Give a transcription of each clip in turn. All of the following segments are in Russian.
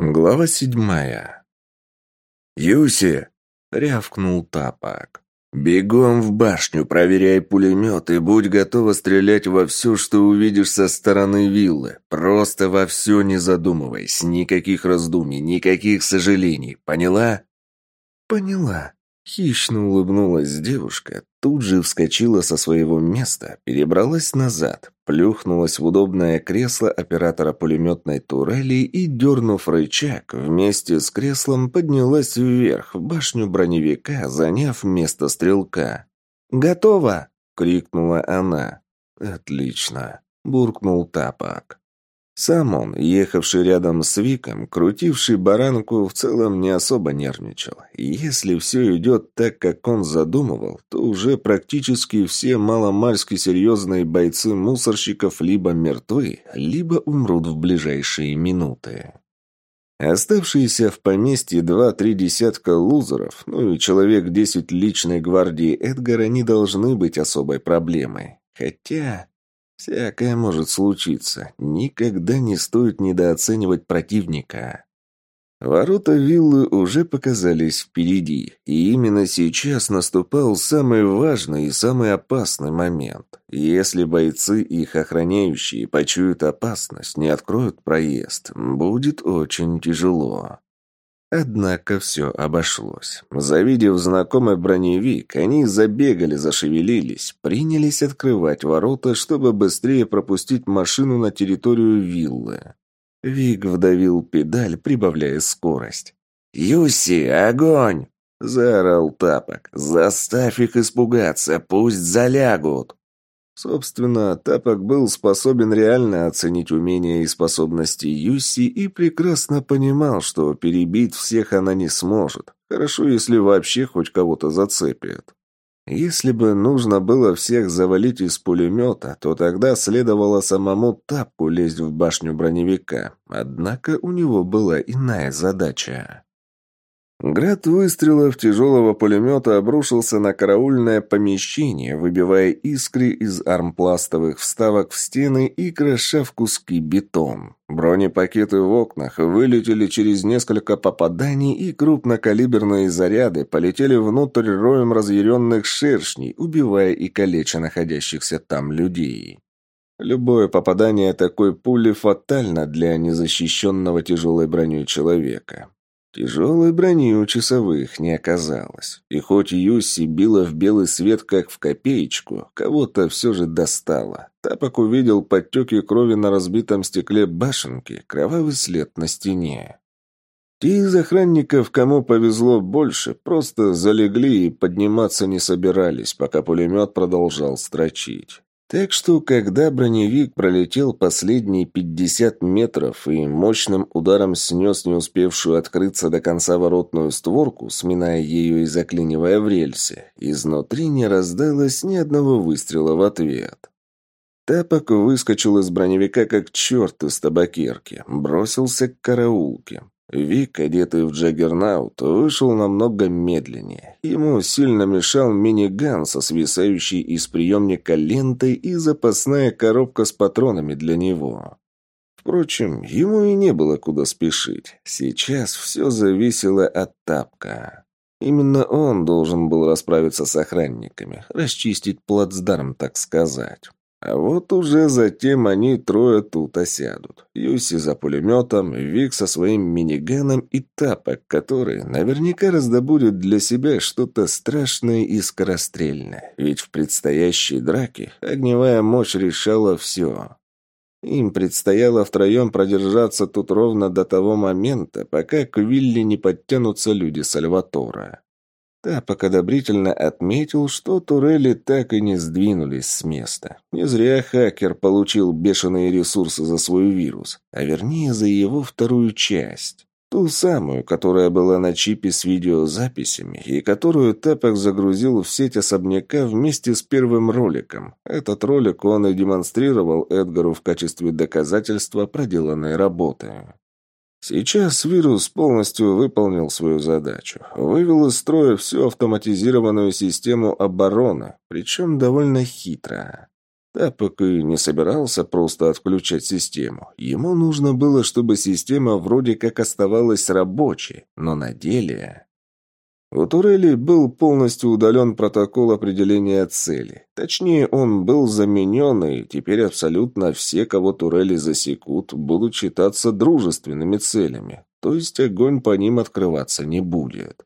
Глава седьмая. «Юси!» — рявкнул Тапок. «Бегом в башню, проверяй пулемет и будь готова стрелять во все, что увидишь со стороны виллы. Просто во все не задумываясь, никаких раздумий, никаких сожалений. Поняла?» «Поняла», Хищно улыбнулась девушка, тут же вскочила со своего места, перебралась назад, плюхнулась в удобное кресло оператора пулеметной турели и, дернув рычаг, вместе с креслом поднялась вверх, в башню броневика, заняв место стрелка. «Готово!» — крикнула она. «Отлично!» — буркнул Тапок. Сам он, ехавший рядом с Виком, крутивший баранку, в целом не особо нервничал. И если все идет так, как он задумывал, то уже практически все маломальски серьезные бойцы мусорщиков либо мертвы, либо умрут в ближайшие минуты. Оставшиеся в поместье два-три десятка лузеров, ну и человек десять личной гвардии Эдгара не должны быть особой проблемой. Хотя... Всякое может случиться. Никогда не стоит недооценивать противника. Ворота виллы уже показались впереди, и именно сейчас наступал самый важный и самый опасный момент. Если бойцы и их охраняющие почуют опасность, не откроют проезд, будет очень тяжело. Однако все обошлось. Завидев знакомый броневик, они забегали, зашевелились, принялись открывать ворота, чтобы быстрее пропустить машину на территорию виллы. Вик вдавил педаль, прибавляя скорость. «Юси, огонь!» – заорал Тапок. «Заставь их испугаться, пусть залягут!» Собственно, Тапок был способен реально оценить умения и способности Юси и прекрасно понимал, что перебить всех она не сможет. Хорошо, если вообще хоть кого-то зацепит. Если бы нужно было всех завалить из пулемета, то тогда следовало самому Тапку лезть в башню броневика. Однако у него была иная задача. Град выстрелов тяжелого пулемета обрушился на караульное помещение, выбивая искры из армпластовых вставок в стены и кроша в куски бетон. Бронепакеты в окнах вылетели через несколько попаданий, и крупнокалиберные заряды полетели внутрь роем разъяренных шершней, убивая и калеча находящихся там людей. Любое попадание такой пули фатально для незащищенного тяжелой броней человека. Тяжелой брони у часовых не оказалось. И хоть Юси била в белый свет как в копеечку, кого-то все же достало. Тапок увидел подтеки крови на разбитом стекле башенки, кровавый след на стене. Те из охранников, кому повезло больше, просто залегли и подниматься не собирались, пока пулемет продолжал строчить. Так что, когда броневик пролетел последние пятьдесят метров и мощным ударом снес не успевшую открыться до конца воротную створку, сминая ее и заклинивая в рельсе, изнутри не раздалось ни одного выстрела в ответ. Тапок выскочил из броневика как черт из табакерки, бросился к караулке. Вик, одетый в джаггернаут, вышел намного медленнее. Ему сильно мешал миниган со свисающей из приемника лентой и запасная коробка с патронами для него. Впрочем, ему и не было куда спешить. Сейчас все зависело от тапка. Именно он должен был расправиться с охранниками, расчистить плацдарм, так сказать. А вот уже затем они трое тут осядут. Юси за пулеметом, Вик со своим миниганом и Тапок, который наверняка раздобудет для себя что-то страшное и скорострельное. Ведь в предстоящей драке огневая мощь решала все. Им предстояло втроем продержаться тут ровно до того момента, пока к Вилли не подтянутся люди Сальватора. Тапок одобрительно отметил, что турели так и не сдвинулись с места. Не зря хакер получил бешеные ресурсы за свой вирус, а вернее за его вторую часть. Ту самую, которая была на чипе с видеозаписями и которую Тапок загрузил в сеть особняка вместе с первым роликом. Этот ролик он и демонстрировал Эдгару в качестве доказательства проделанной работы. Сейчас вирус полностью выполнил свою задачу. Вывел из строя всю автоматизированную систему обороны, причем довольно хитро. Тапок и не собирался просто отключать систему. Ему нужно было, чтобы система вроде как оставалась рабочей, но на деле... У турели был полностью удален протокол определения цели. Точнее, он был заменен, и теперь абсолютно все, кого турели засекут, будут считаться дружественными целями. То есть огонь по ним открываться не будет.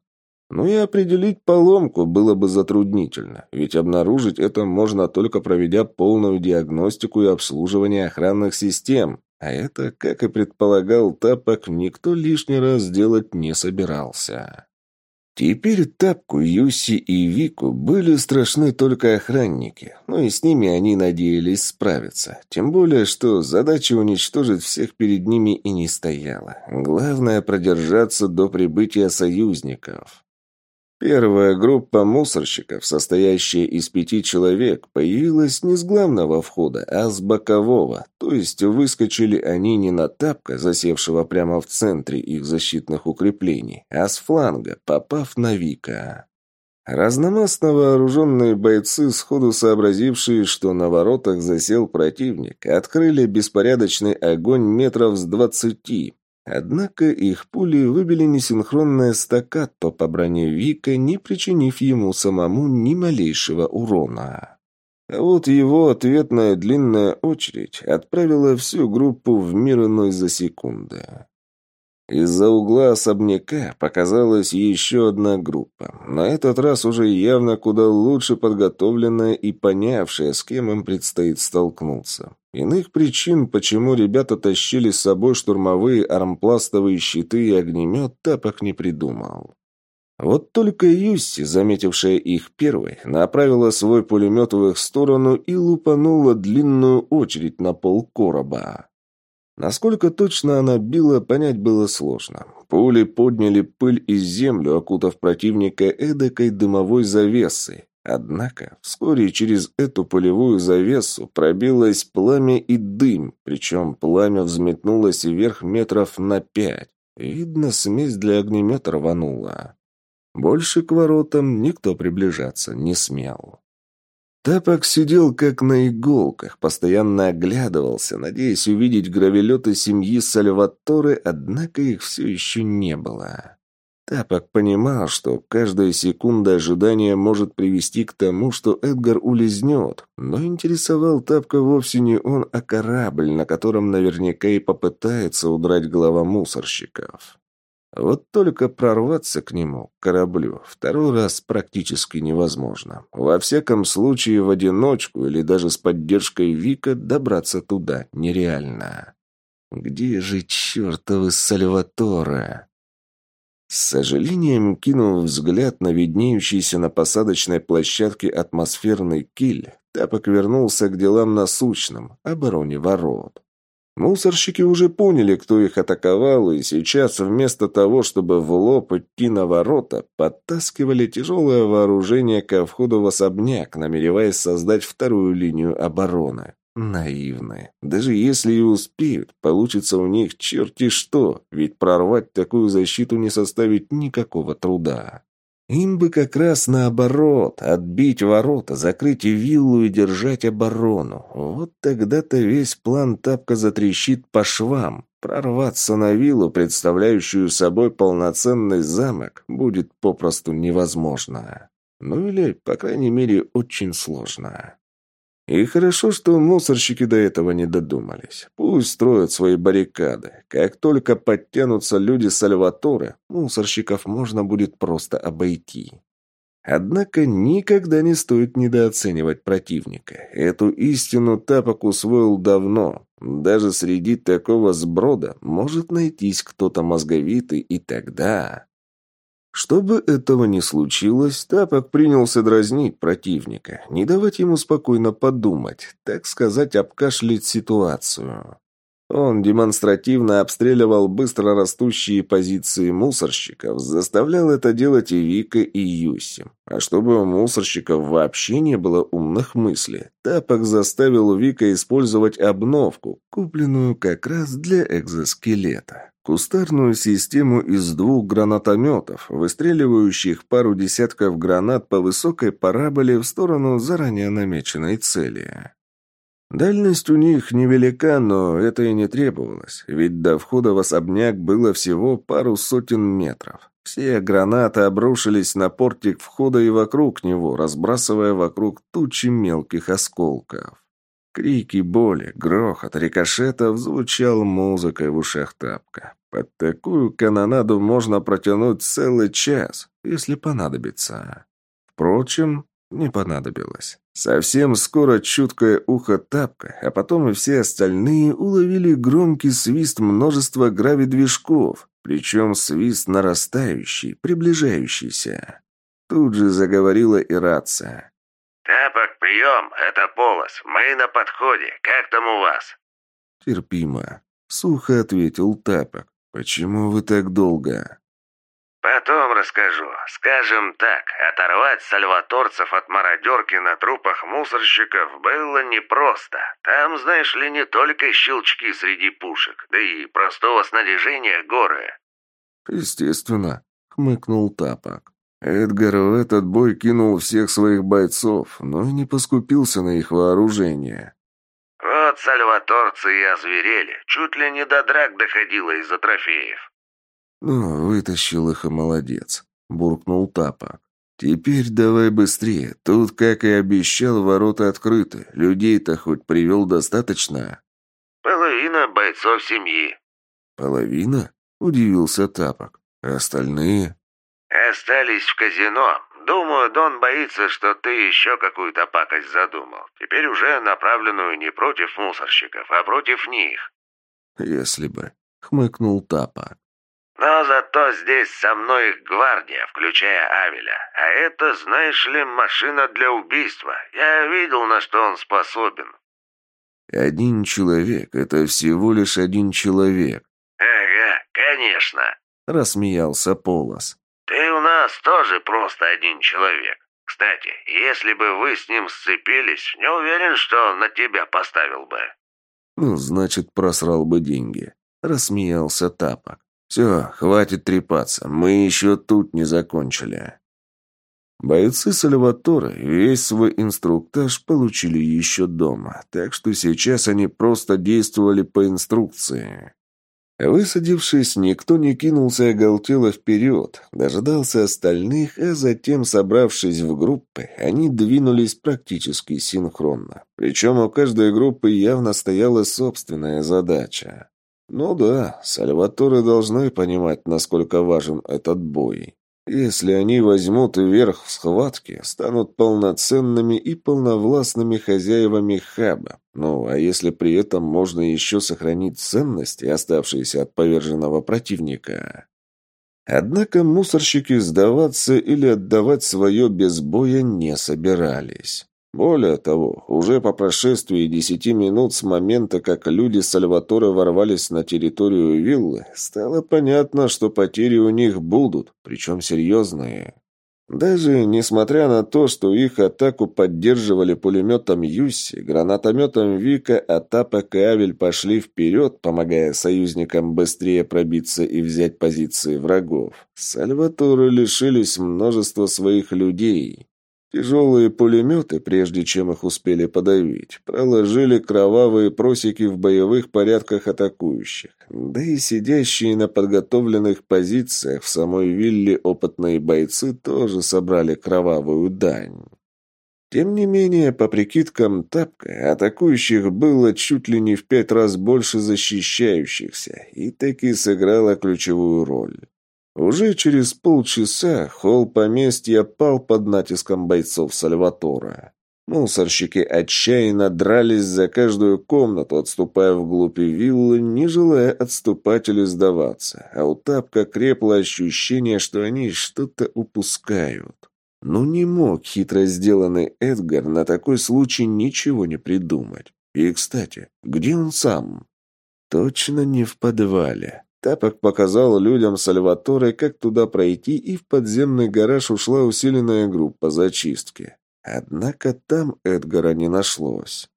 Ну и определить поломку было бы затруднительно, ведь обнаружить это можно только проведя полную диагностику и обслуживание охранных систем, а это, как и предполагал Тапок, никто лишний раз делать не собирался. Теперь Тапку, Юси и Вику были страшны только охранники, но и с ними они надеялись справиться. Тем более, что задача уничтожить всех перед ними и не стояла. Главное – продержаться до прибытия союзников. Первая группа мусорщиков, состоящая из пяти человек, появилась не с главного входа, а с бокового, то есть выскочили они не на тапка, засевшего прямо в центре их защитных укреплений, а с фланга, попав на Вика. Разномастно вооруженные бойцы, сходу сообразившие, что на воротах засел противник, открыли беспорядочный огонь метров с двадцати, Однако их пули выбили несинхронное стаккато по броне Вика, не причинив ему самому ни малейшего урона. А вот его ответная длинная очередь отправила всю группу в мир иной за секунды. Из-за угла особняка показалась еще одна группа. На этот раз уже явно куда лучше подготовленная и понявшая, с кем им предстоит столкнуться. Иных причин, почему ребята тащили с собой штурмовые армпластовые щиты и огнемет, Тапок не придумал. Вот только Юсси, заметившая их первой, направила свой пулемет в их сторону и лупанула длинную очередь на пол короба. Насколько точно она била, понять было сложно. Пули подняли пыль и землю, окутав противника эдакой дымовой завесой. Однако вскоре через эту полевую завесу пробилось пламя и дым, причем пламя взметнулось вверх метров на пять. Видно, смесь для огнемета рванула. Больше к воротам никто приближаться не смел. Тапок сидел как на иголках, постоянно оглядывался, надеясь увидеть гравелеты семьи Сальваторе, однако их все еще не было. Тапок понимал, что каждая секунда ожидания может привести к тому, что Эдгар улизнет, но интересовал Тапка вовсе не он, а корабль, на котором наверняка и попытается удрать глава мусорщиков. Вот только прорваться к нему, кораблю, второй раз практически невозможно. Во всяком случае, в одиночку или даже с поддержкой Вика добраться туда нереально. Где же чертовы Сальваторе? С сожалением кинув взгляд на виднеющийся на посадочной площадке атмосферный киль, Тапок вернулся к делам насущным, обороне ворот. Мусорщики уже поняли, кто их атаковал, и сейчас вместо того, чтобы в лоб идти на ворота, подтаскивали тяжелое вооружение ко входу в особняк, намереваясь создать вторую линию обороны. Наивные. Даже если и успеют, получится у них черти что, ведь прорвать такую защиту не составит никакого труда. Им бы как раз наоборот, отбить ворота, закрыть виллу и держать оборону. Вот тогда-то весь план тапка затрещит по швам. Прорваться на виллу, представляющую собой полноценный замок, будет попросту невозможно. Ну или, по крайней мере, очень сложно. И хорошо, что мусорщики до этого не додумались. Пусть строят свои баррикады. Как только подтянутся люди Сальваторе, мусорщиков можно будет просто обойти. Однако никогда не стоит недооценивать противника. Эту истину Тапок усвоил давно. Даже среди такого сброда может найтись кто-то мозговитый, и тогда... Чтобы этого не случилось, Тапок принялся дразнить противника, не давать ему спокойно подумать, так сказать, обкашлять ситуацию. Он демонстративно обстреливал быстро растущие позиции мусорщиков, заставлял это делать и Вика, и Юси. А чтобы у мусорщиков вообще не было умных мыслей, Тапок заставил Вика использовать обновку, купленную как раз для экзоскелета. Кустарную систему из двух гранатометов, выстреливающих пару десятков гранат по высокой параболе в сторону заранее намеченной цели. Дальность у них невелика, но это и не требовалось, ведь до входа в особняк было всего пару сотен метров. Все гранаты обрушились на портик входа и вокруг него, разбрасывая вокруг тучи мелких осколков. Крики боли, грохот рикошетов звучал музыкой в ушах тапка. Под такую канонаду можно протянуть целый час, если понадобится. Впрочем, не понадобилось. Совсем скоро чуткое ухо тапка, а потом и все остальные уловили громкий свист множества гравидвижков, причем свист нарастающий, приближающийся. Тут же заговорила и рация. «Тапок, прием! Это Полос. Мы на подходе. Как там у вас?» «Терпимо», — сухо ответил Тапок. «Почему вы так долго?» «Потом расскажу. Скажем так, оторвать сальваторцев от мародерки на трупах мусорщиков было непросто. Там, знаешь ли, не только щелчки среди пушек, да и простого снаряжения горы». «Естественно», — хмыкнул Тапок. Эдгар в этот бой кинул всех своих бойцов, но и не поскупился на их вооружение. «Вот сальваторцы и озверели. Чуть ли не до драк доходило из-за трофеев». «Ну, вытащил их и молодец», — буркнул Тапок. «Теперь давай быстрее. Тут, как и обещал, ворота открыты. Людей-то хоть привел достаточно?» «Половина бойцов семьи». «Половина?» — удивился Тапок. «А остальные?» «Остались в казино. Думаю, Дон боится, что ты еще какую-то пакость задумал. Теперь уже направленную не против мусорщиков, а против них». «Если бы», — хмыкнул Тапок. Но зато здесь со мной их гвардия, включая Авеля. А это, знаешь ли, машина для убийства. Я видел, на что он способен. Один человек — это всего лишь один человек. Ага, конечно. Рассмеялся Полос. Ты у нас тоже просто один человек. Кстати, если бы вы с ним сцепились, не уверен, что он на тебя поставил бы. Ну, значит, просрал бы деньги. Рассмеялся Тапок. «Все, хватит трепаться, мы еще тут не закончили». Бойцы Сальваторе весь свой инструктаж получили еще дома, так что сейчас они просто действовали по инструкции. Высадившись, никто не кинулся оголтело вперед, дождался остальных, а затем, собравшись в группы, они двинулись практически синхронно. Причем у каждой группы явно стояла собственная задача. Ну да, Сальваторы должны понимать, насколько важен этот бой. Если они возьмут верх в схватке, станут полноценными и полновластными хозяевами хаба. Ну, а если при этом можно еще сохранить ценности, оставшиеся от поверженного противника? Однако мусорщики сдаваться или отдавать свое без боя не собирались. Более того, уже по прошествии десяти минут с момента, как люди Сальваторе ворвались на территорию виллы, стало понятно, что потери у них будут, причем серьезные. Даже несмотря на то, что их атаку поддерживали пулеметом Юсси, гранатометом Вика, Атапок и Авель пошли вперед, помогая союзникам быстрее пробиться и взять позиции врагов, Сальваторы лишились множества своих людей. Тяжелые пулеметы, прежде чем их успели подавить, проложили кровавые просеки в боевых порядках атакующих. Да и сидящие на подготовленных позициях в самой вилле опытные бойцы тоже собрали кровавую дань. Тем не менее, по прикидкам Тапка, атакующих было чуть ли не в пять раз больше защищающихся, и таки сыграла ключевую роль. Уже через полчаса холл поместья пал под натиском бойцов Сальватора. Мусорщики отчаянно дрались за каждую комнату, отступая вглубь виллы, не желая отступать или сдаваться, а у Тапка крепло ощущение, что они что-то упускают. Но не мог хитро сделанный Эдгар на такой случай ничего не придумать. И, кстати, где он сам? Точно не в подвале. Тапок показал людям Сальваторе, как туда пройти, и в подземный гараж ушла усиленная группа зачистки. Однако там Эдгара не нашлось.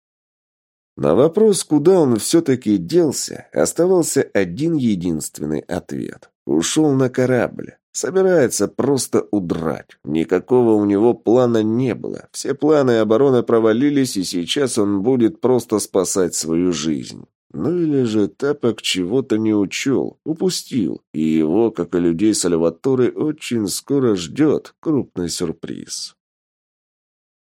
На вопрос, куда он все-таки делся, оставался один единственный ответ. Ушел на корабль. Собирается просто удрать. Никакого у него плана не было. Все планы обороны провалились, и сейчас он будет просто спасать свою жизнь. Ну или же Тапок чего-то не учел, упустил, и его, как и людей Сальваторы, очень скоро ждет крупный сюрприз.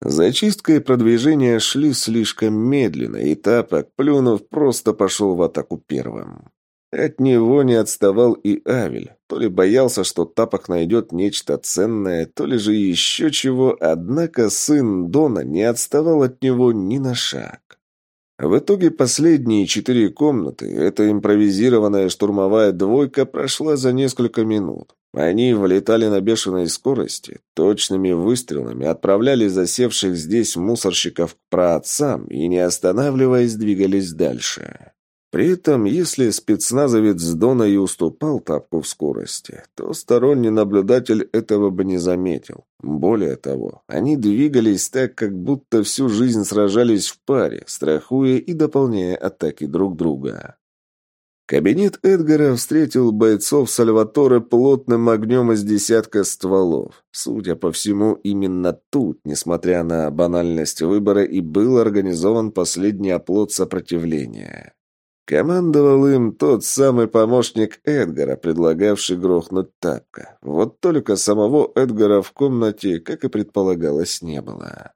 Зачистка и продвижение шли слишком медленно, и Тапок, плюнув, просто пошел в атаку первым. От него не отставал и Авель. То ли боялся, что Тапок найдет нечто ценное, то ли же еще чего, однако сын Дона не отставал от него ни на шаг. В итоге последние четыре комнаты, эта импровизированная штурмовая двойка прошла за несколько минут. Они влетали на бешеной скорости, точными выстрелами отправляли засевших здесь мусорщиков к праотцам и, не останавливаясь, двигались дальше. При этом, если спецназовец Дона и уступал тапку в скорости, то сторонний наблюдатель этого бы не заметил. Более того, они двигались так, как будто всю жизнь сражались в паре, страхуя и дополняя атаки друг друга. Кабинет Эдгара встретил бойцов Сальваторе плотным огнем из десятка стволов. Судя по всему, именно тут, несмотря на банальность выбора, и был организован последний оплот сопротивления. Командовал им тот самый помощник Эдгара, предлагавший грохнуть тапка. Вот только самого Эдгара в комнате, как и предполагалось, не было.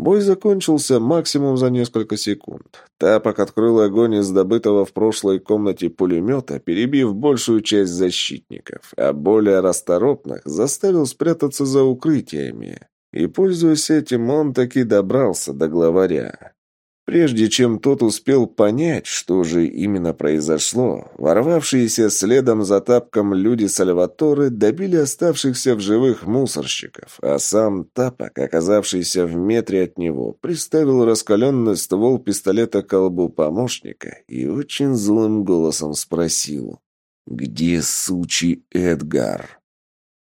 Бой закончился максимум за несколько секунд. Тапок открыл огонь из добытого в прошлой комнате пулемета, перебив большую часть защитников, а более расторопных заставил спрятаться за укрытиями. И, пользуясь этим, он таки добрался до главаря. Прежде чем тот успел понять, что же именно произошло, ворвавшиеся следом за тапком люди Сальваторы добили оставшихся в живых мусорщиков, а сам тапок, оказавшийся в метре от него, приставил раскаленный ствол пистолета к колбу помощника и очень злым голосом спросил «Где сучий Эдгар?»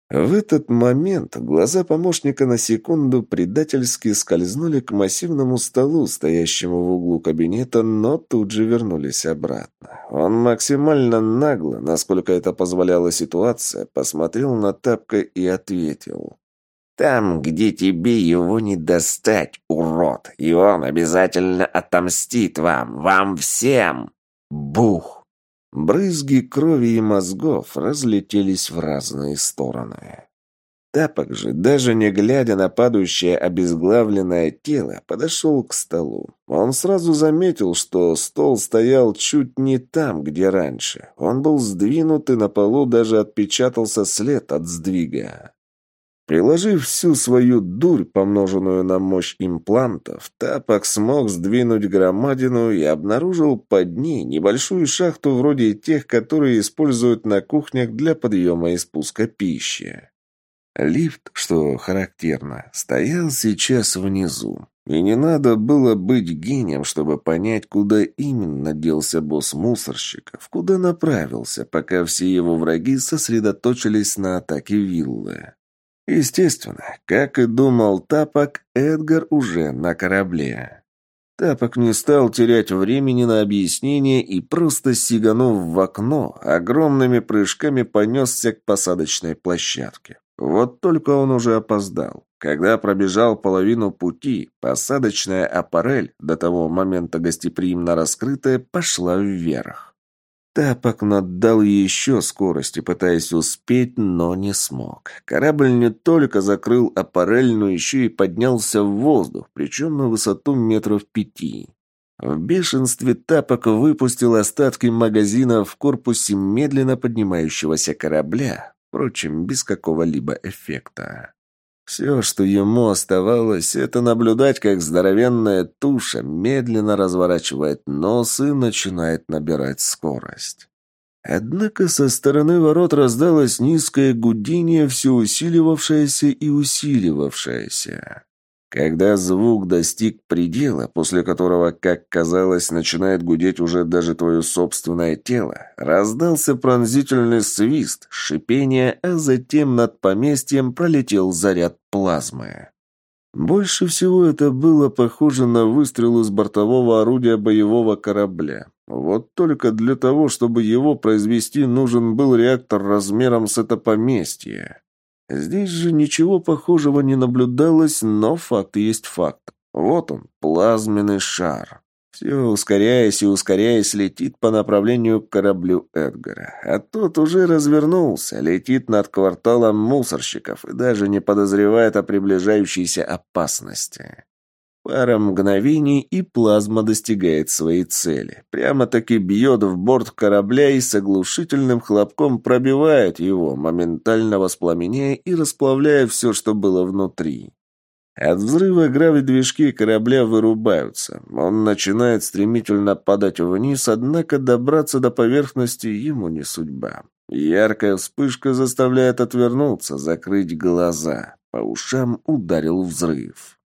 В этот момент глаза помощника на секунду предательски скользнули к массивному столу, стоящему в углу кабинета, но тут же вернулись обратно. Он максимально нагло, насколько это позволяла ситуация, посмотрел на Тапка и ответил. «Там, где тебе его не достать, урод, и он обязательно отомстит вам, вам всем!» Бух! Брызги крови и мозгов разлетелись в разные стороны. Тапок же, даже не глядя на падающее обезглавленное тело, подошел к столу. Он сразу заметил, что стол стоял чуть не там, где раньше. Он был сдвинут, и на полу даже отпечатался след от сдвига. Приложив всю свою дурь, помноженную на мощь имплантов, Тапок смог сдвинуть громадину и обнаружил под ней небольшую шахту вроде тех, которые используют на кухнях для подъема и спуска пищи. Лифт, что характерно, стоял сейчас внизу. И не надо было быть гением, чтобы понять, куда именно делся босс мусорщиков, куда направился, пока все его враги сосредоточились на атаке виллы. Естественно, как и думал Тапок, Эдгар уже на корабле. Тапок не стал терять времени на объяснение и просто сиганув в окно, огромными прыжками понесся к посадочной площадке. Вот только он уже опоздал. Когда пробежал половину пути, посадочная аппарель, до того момента гостеприимно раскрытая, пошла вверх. Тапок наддал еще скорости, пытаясь успеть, но не смог. Корабль не только закрыл аппарель, но еще и поднялся в воздух, причем на высоту метров пяти. В бешенстве Тапок выпустил остатки магазина в корпусе медленно поднимающегося корабля, впрочем, без какого-либо эффекта. Все, что ему оставалось, это наблюдать, как здоровенная туша медленно разворачивает нос и начинает набирать скорость. Однако со стороны ворот раздалось низкое гудение, все усиливавшееся и усиливавшееся. Когда звук достиг предела, после которого, как казалось, начинает гудеть уже даже твое собственное тело, раздался пронзительный свист, шипение, а затем над поместьем пролетел заряд плазмы. Больше всего это было похоже на выстрел из бортового орудия боевого корабля. Вот только для того, чтобы его произвести, нужен был реактор размером с это поместье. Здесь же ничего похожего не наблюдалось, но факт есть факт. Вот он, плазменный шар. Все, ускоряясь и ускоряясь, летит по направлению к кораблю Эдгара. А тот уже развернулся, летит над кварталом мусорщиков и даже не подозревает о приближающейся опасности. Пара мгновений, и плазма достигает своей цели. Прямо-таки бьет в борт корабля и с оглушительным хлопком пробивает его, моментально воспламеняя и расплавляя все, что было внутри. От взрыва гравидвижки корабля вырубаются. Он начинает стремительно падать вниз, однако добраться до поверхности ему не судьба. Яркая вспышка заставляет отвернуться, закрыть глаза. По ушам ударил взрыв.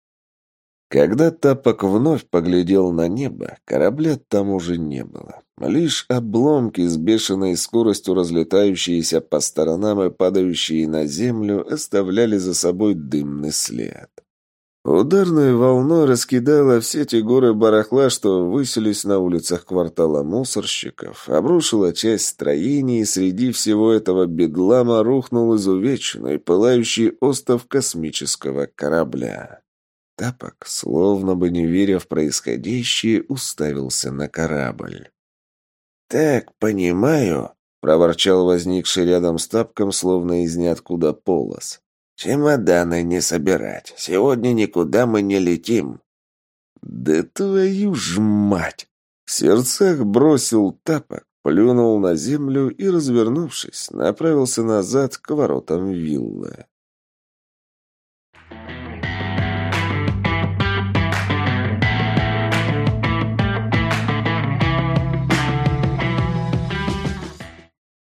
Когда Тапок вновь поглядел на небо, корабля там уже не было. Лишь обломки с бешеной скоростью разлетающиеся по сторонам и падающие на землю оставляли за собой дымный след. Ударной волной раскидала все те горы барахла, что высились на улицах квартала мусорщиков, обрушила часть строений и среди всего этого бедлама рухнул изувеченный, пылающий остов космического корабля. Тапок, словно бы не веря в происходящее, уставился на корабль. «Так, понимаю», — проворчал возникший рядом с тапком, словно из ниоткуда полос. «Чемоданы не собирать. Сегодня никуда мы не летим». «Да твою ж мать!» В сердцах бросил тапок, плюнул на землю и, развернувшись, направился назад к воротам виллы.